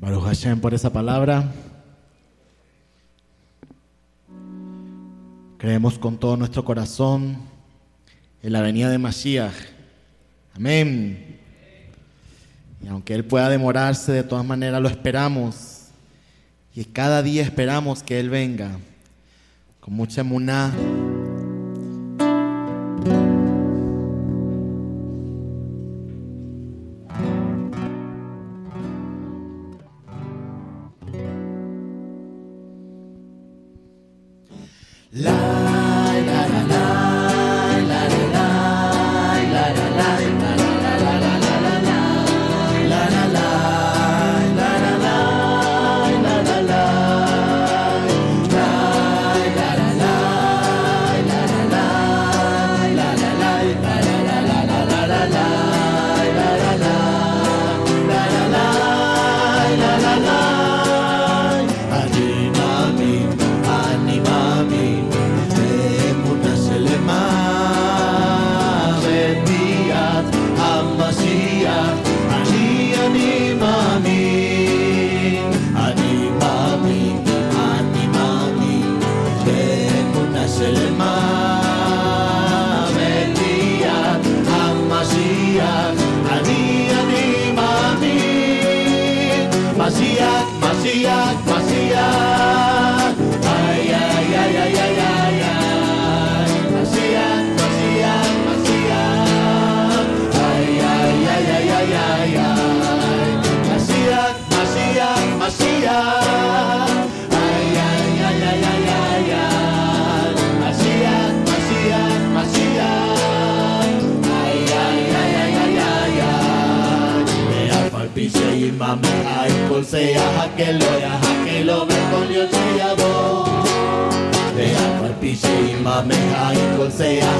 Baruch Hashem por esa palabra. Creemos con todo nuestro corazón en la venida de Mashiach. Amén. Y aunque Él pueda demorarse, de todas maneras lo esperamos. Y cada día esperamos que Él venga con mucha emuná.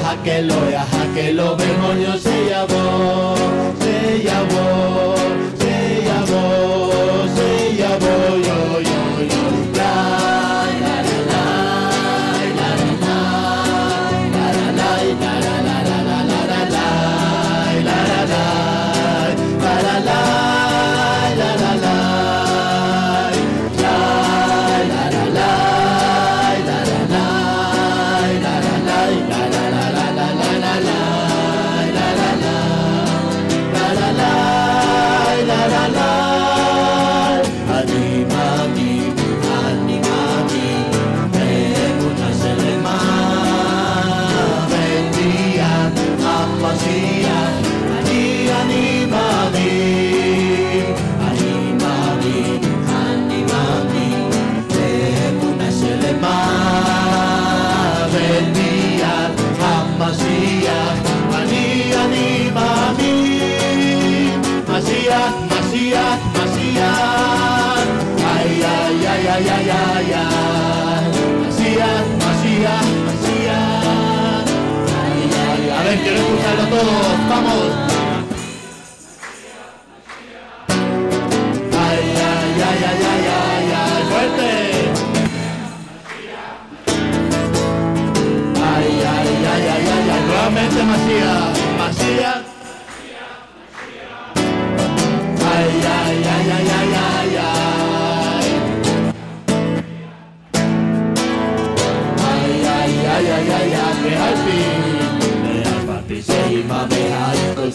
hackelo, ya hackelo, demonio se llamó, se llamó. Macías, Macías, Macías. Ay, ay, ay, ay, ay, ay, ay. Macías, Macías, Macías. Ay, ay, ay. A ver, quiero escucharlo todos, vamos. Ay, ay, ay, ay, ay, ay, ay. Fuerte. Ay, ay, ay, ay, ay, ay. Nuevamente Macías.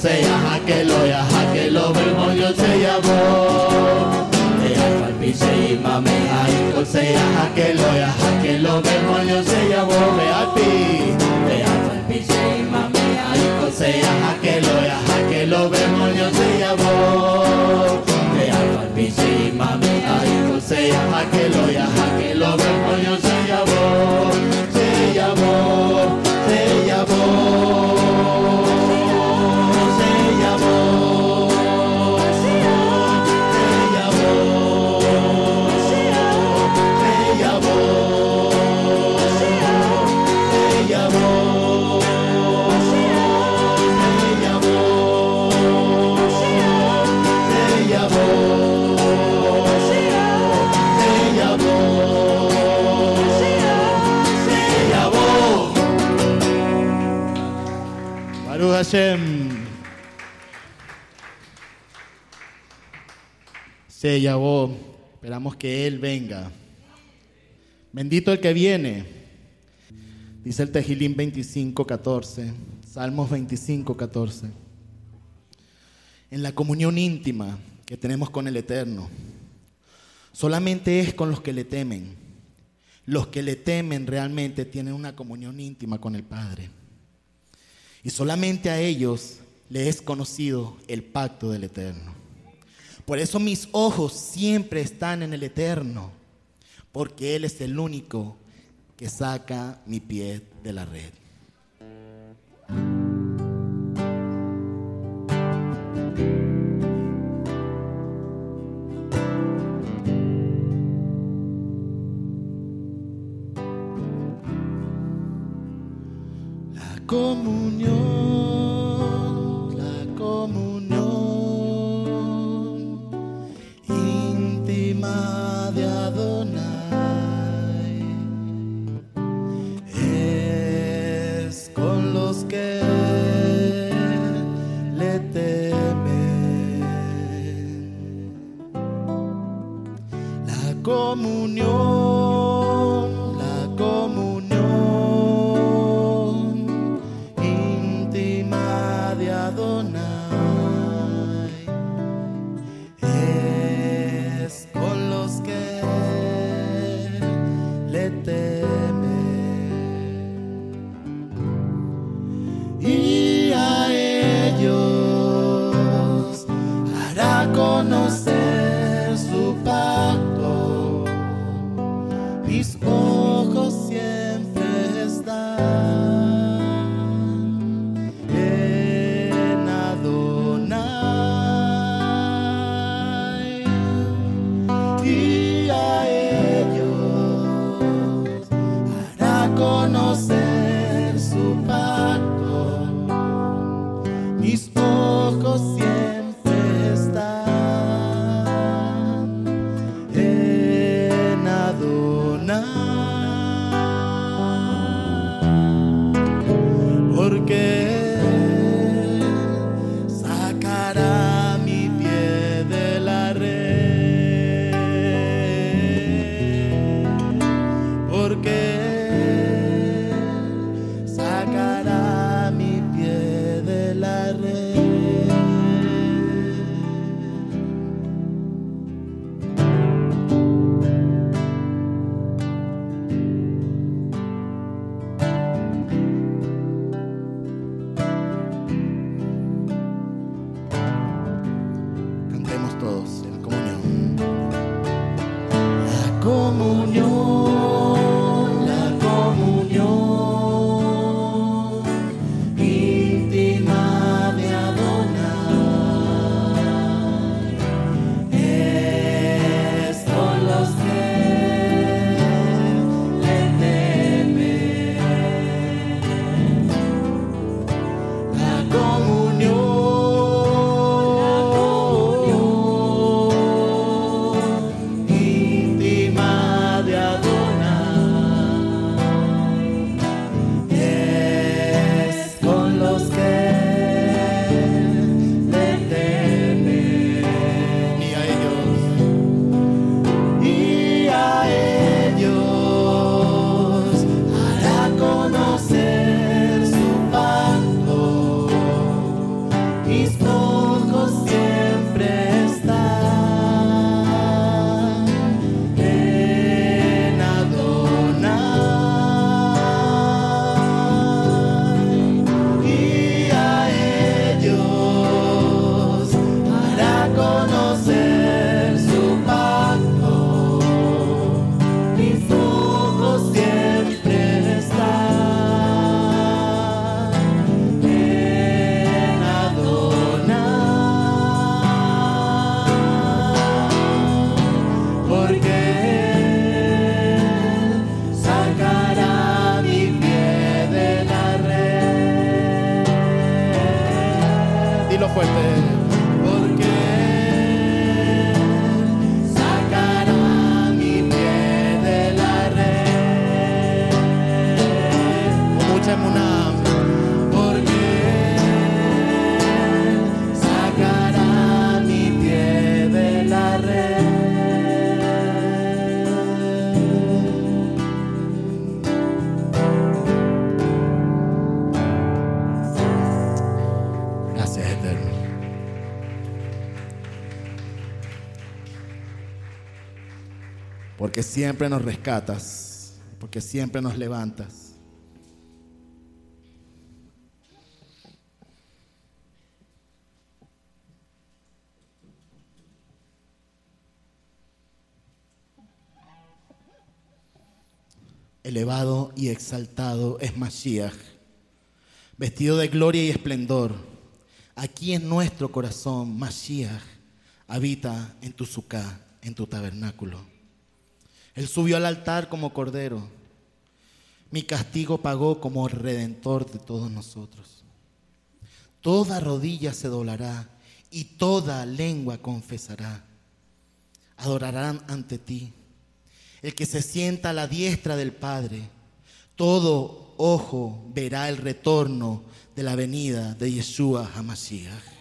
sea jaque lo ya jaque lo demonio se llamó せやはけろやはけろべもよせやぼ Piche y mame ahí colse ya jaquelo ya jaquelo vemos yo se llamo me al pi me al piche y mame ahí colse ya jaquelo ya jaquelo vemos yo se llamo me al piche y mame ahí colse ya jaquelo ya jaquelo Se esperamos que Él venga. Bendito el que viene. Dice el Tejilín 25, 14. Salmos 25, 14. En la comunión íntima que tenemos con el Eterno, solamente es con los que le temen. Los que le temen realmente tienen una comunión íntima con el Padre. Y solamente a ellos le es conocido el pacto del Eterno. Por eso mis ojos siempre están en el Eterno, porque Él es el único que saca mi pie de la red. Adonai fuerte. Siempre nos rescatas, porque siempre nos levantas. Elevado y exaltado es Mashiach, vestido de gloria y esplendor. Aquí en nuestro corazón, Mashiach habita en tu suká, en tu tabernáculo. Él subió al altar como cordero. Mi castigo pagó como redentor de todos nosotros. Toda rodilla se doblará y toda lengua confesará. Adorarán ante ti. El que se sienta a la diestra del Padre, todo ojo verá el retorno de la venida de Yeshua Hamashiach.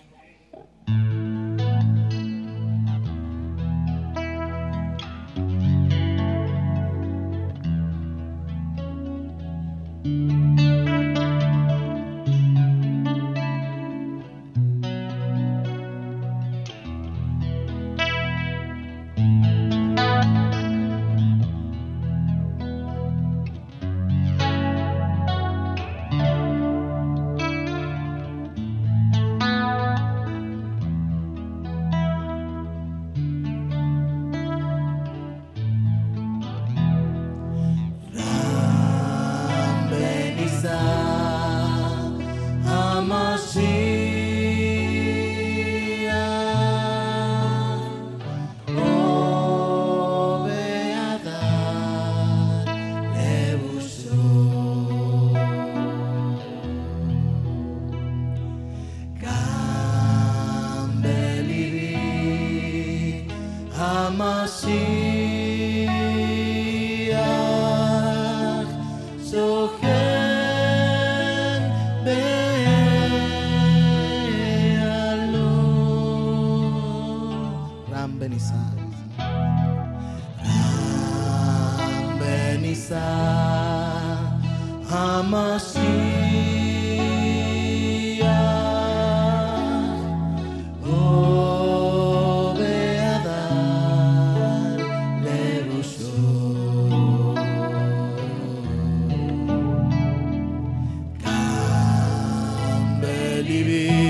Baby.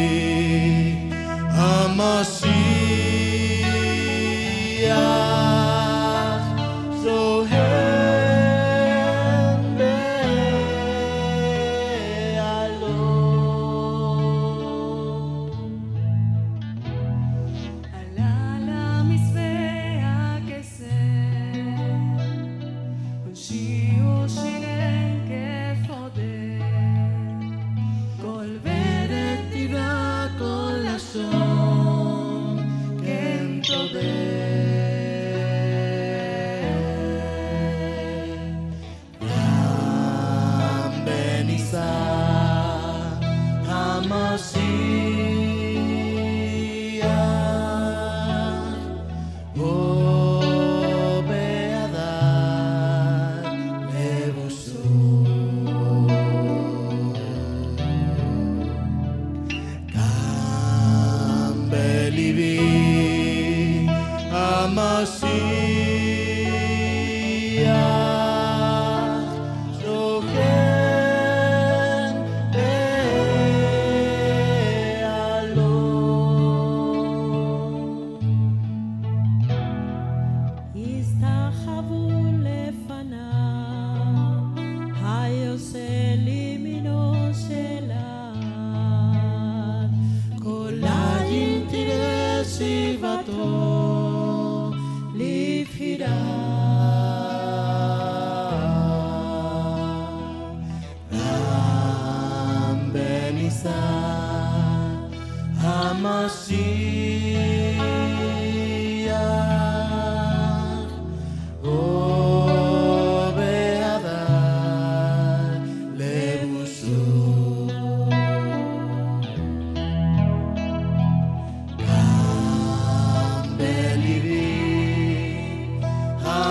Namah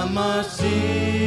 I must see.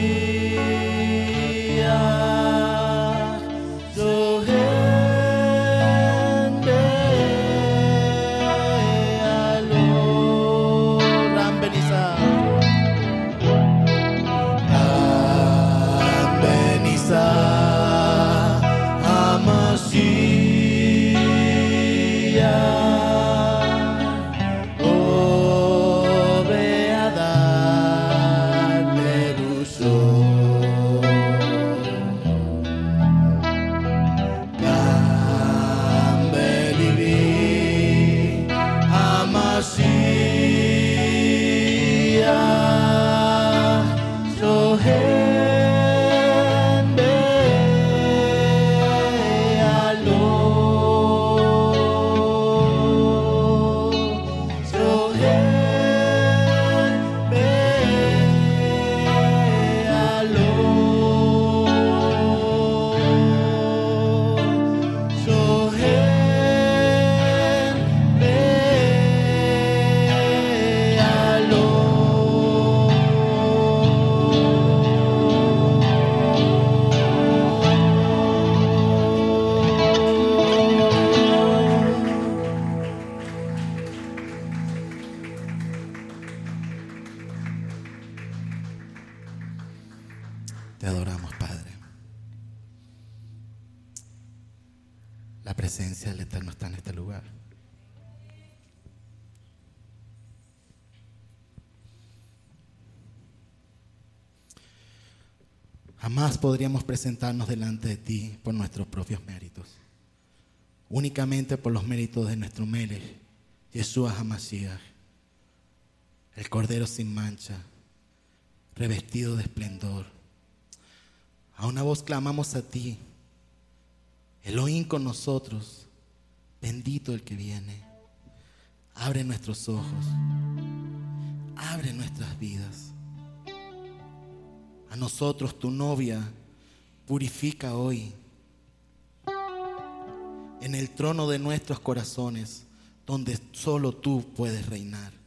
Podríamos presentarnos delante de ti por nuestros propios méritos. Únicamente por los méritos de nuestro Melech, Yeshua HaMashiach, el Cordero sin mancha, revestido de esplendor. A una voz clamamos a ti, Elohim con nosotros, bendito el que viene. Abre nuestros ojos, abre nuestras vidas. A nosotros, tu novia, purifica hoy. En el trono de nuestros corazones, donde solo tú puedes reinar.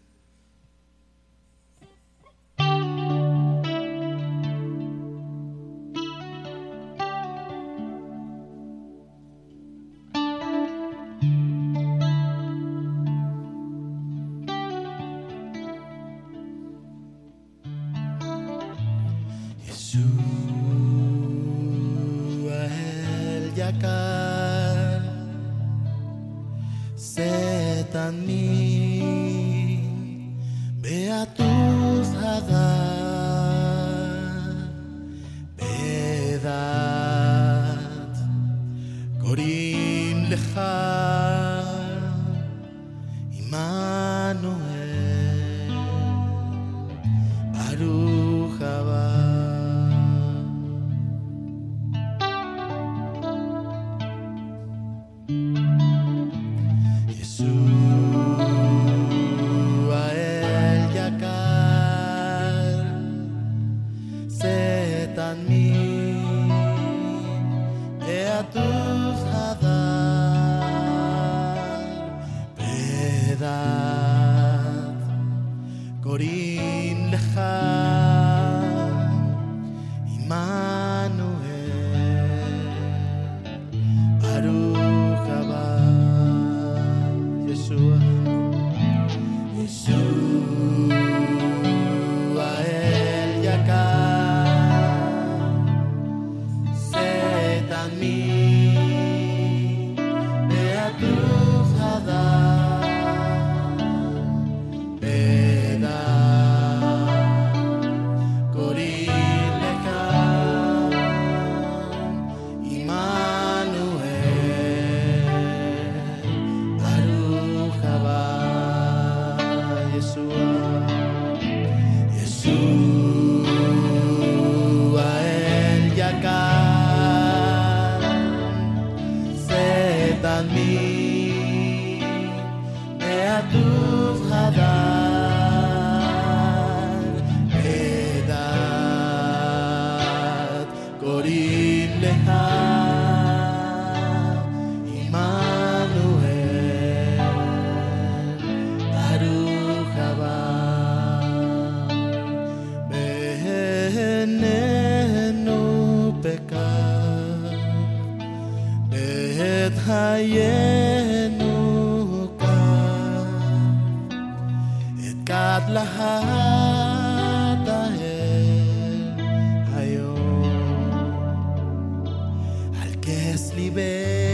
Sleeping.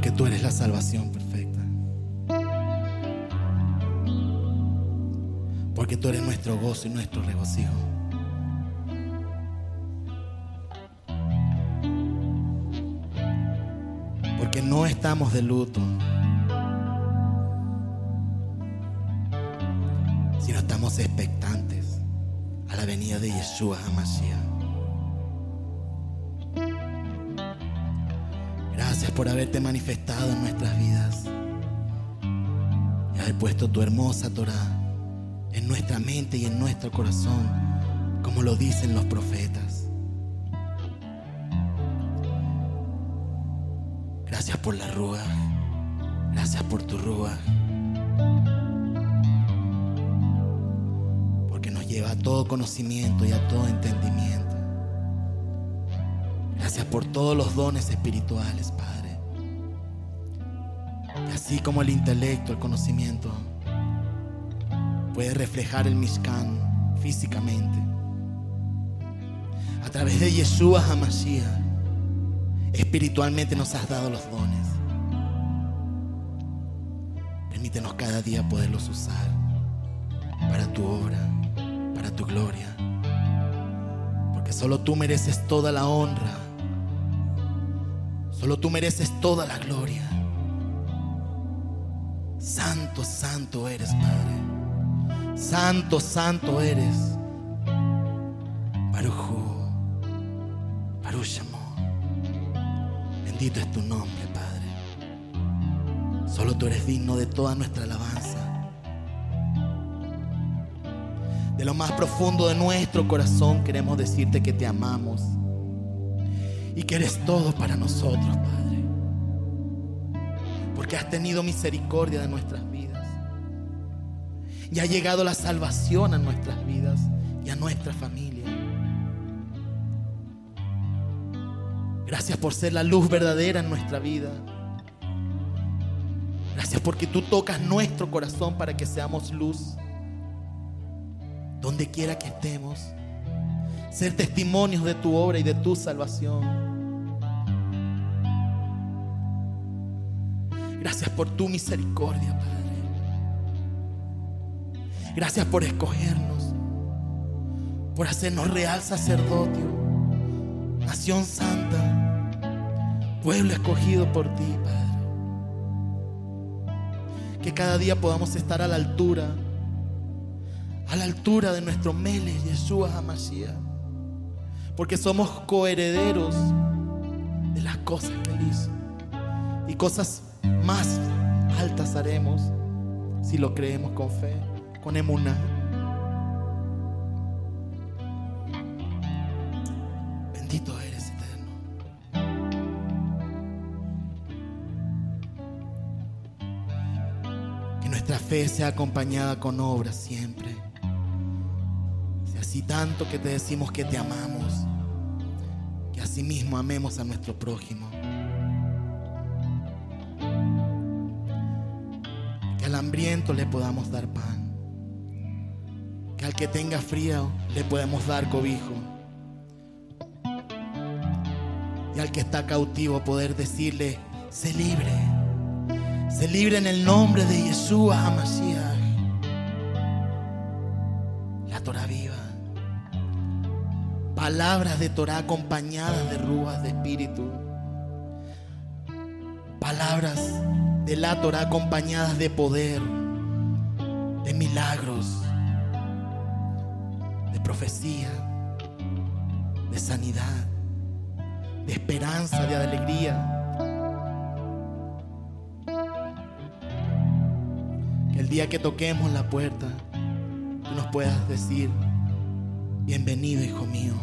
Porque tú eres la salvación perfecta. Porque tú eres nuestro gozo y nuestro regocijo. Porque no estamos de luto. sino estamos expectantes a la venida de Yeshua HaMashiach. Por haberte manifestado en nuestras vidas y haber puesto tu hermosa Torah en nuestra mente y en nuestro corazón, como lo dicen los profetas. Gracias por la rúa, gracias por tu rúa. porque nos lleva a todo conocimiento y a todo entendimiento. Gracias por todos los dones espirituales, Padre. Así como el intelecto, el conocimiento, puede reflejar el Mishkan físicamente. A través de Yeshua HaMashiach, espiritualmente nos has dado los dones. Permítenos cada día poderlos usar para tu obra, para tu gloria. Porque solo tú mereces toda la honra. Solo tú mereces toda la gloria. Santo, santo eres, Padre. Santo, santo eres. Baruchu, Baruch Shamor. Bendito es tu nombre, Padre. Solo tú eres digno de toda nuestra alabanza. De lo más profundo de nuestro corazón queremos decirte que te amamos y que eres todo para nosotros, Padre. Porque has tenido misericordia de nuestras vidas. Y ha llegado la salvación a nuestras vidas y a nuestra familia. Gracias por ser la luz verdadera en nuestra vida. Gracias porque tú tocas nuestro corazón para que seamos luz donde quiera que estemos, ser testimonios de tu obra y de tu salvación. Por tu misericordia, Padre. Gracias por escogernos, por hacernos real sacerdocio, nación santa, pueblo escogido por ti, Padre. Que cada día podamos estar a la altura a la altura de nuestro Mele, Yeshua HaMashiach. Porque somos coherederos de las cosas que Él hizo. Y cosas más altas haremos si lo creemos con fe, con emuná. Bendito eres, eterno. Que nuestra fe sea acompañada con obras siempre. Sea así tanto que te decimos que te amamos, que asimismo amemos a nuestro prójimo. Hambriento le podamos dar pan. Que al que tenga frío le podemos dar cobijo. Y al que está cautivo poder decirle, sé libre. Sé libre en el nombre de Yeshua HaMashiach. La Torah viva. Palabras de Torah acompañadas de rúas de espíritu. La Torah acompañadas de poder, de milagros, de profecía, de sanidad, de esperanza, de alegría. Que el día que toquemos la puerta, tú nos puedas decir, bienvenido hijo mío,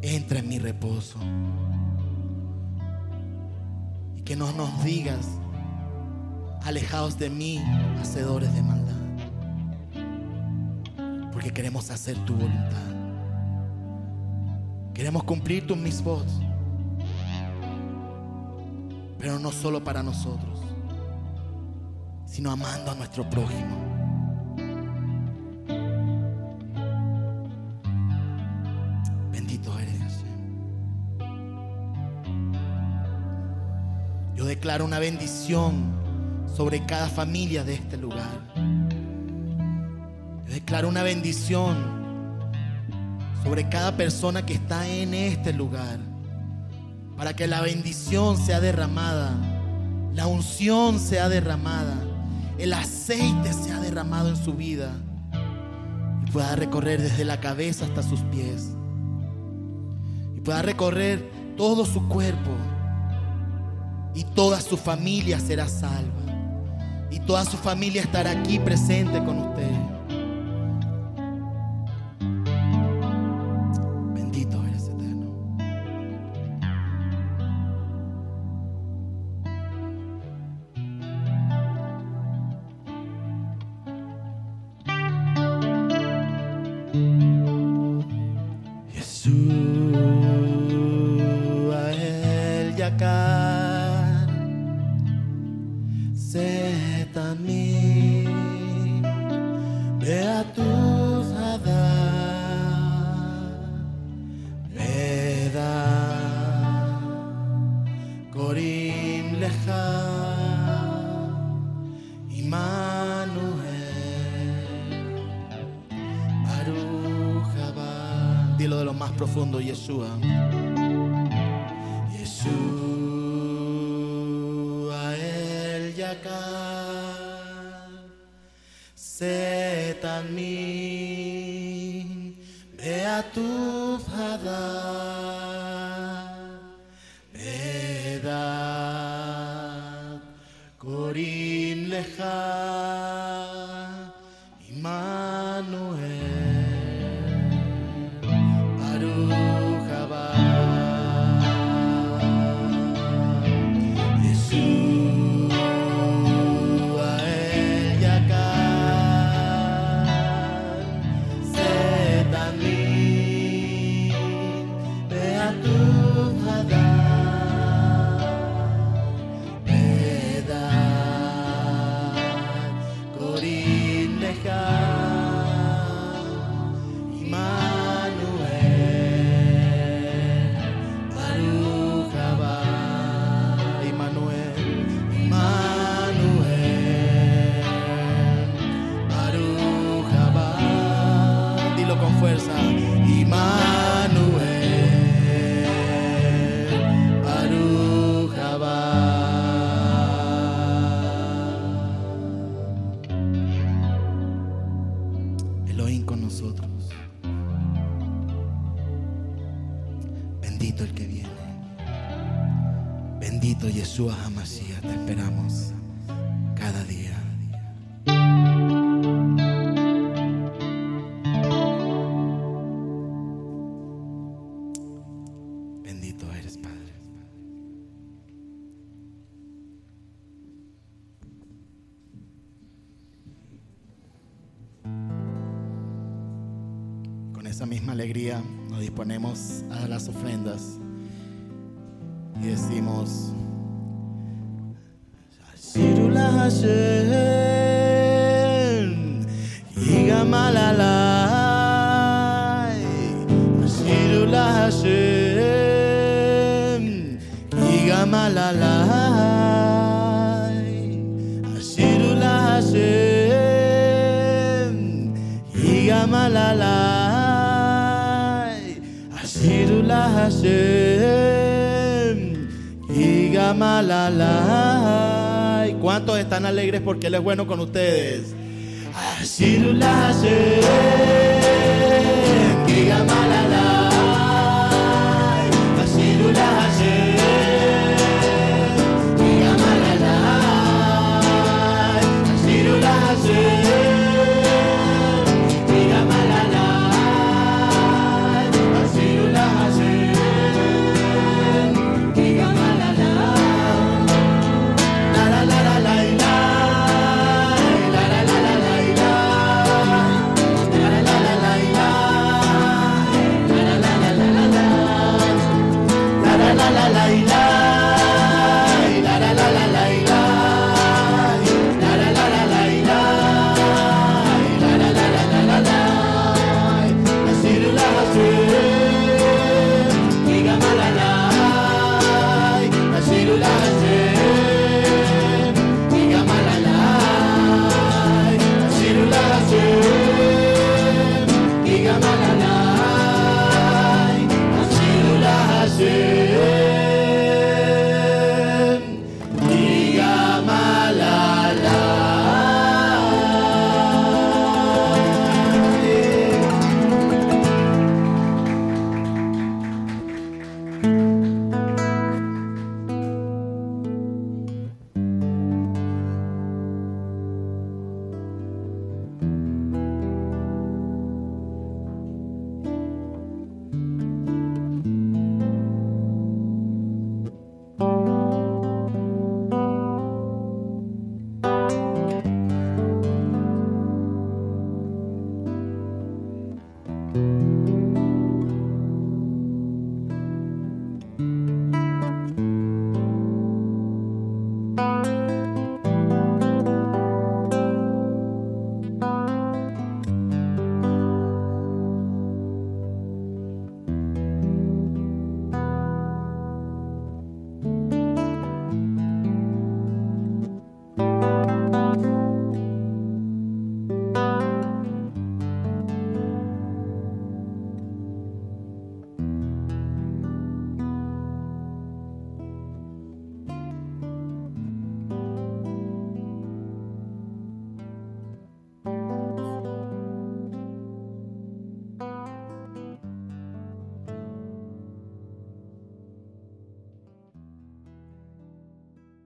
entra en mi reposo. Y que no nos digas, alejaos de mí, hacedores de maldad. Porque queremos hacer tu voluntad. Queremos cumplir tus misbos. Pero no solo para nosotros, sino amando a nuestro prójimo. Bendito eres. Yo declaro una bendición sobre cada familia de este lugar. Yo declaro una bendición sobre cada persona que está en este lugar. Para que la bendición sea derramada, la unción sea derramada, el aceite sea derramado en su vida y pueda recorrer desde la cabeza hasta sus pies. Y pueda recorrer todo su cuerpo y toda su familia será salva. Y toda su familia estará aquí presente con usted. Profundo Yeshua. Yeshua el yakar Setalmin Beatuf Hadar Bedad Korin Lecha disponemos a las ofrendas y decimos Shirula Hashem Hashem Yigamalalai ¿Cuántos están alegres porque Él es bueno con ustedes? Hashem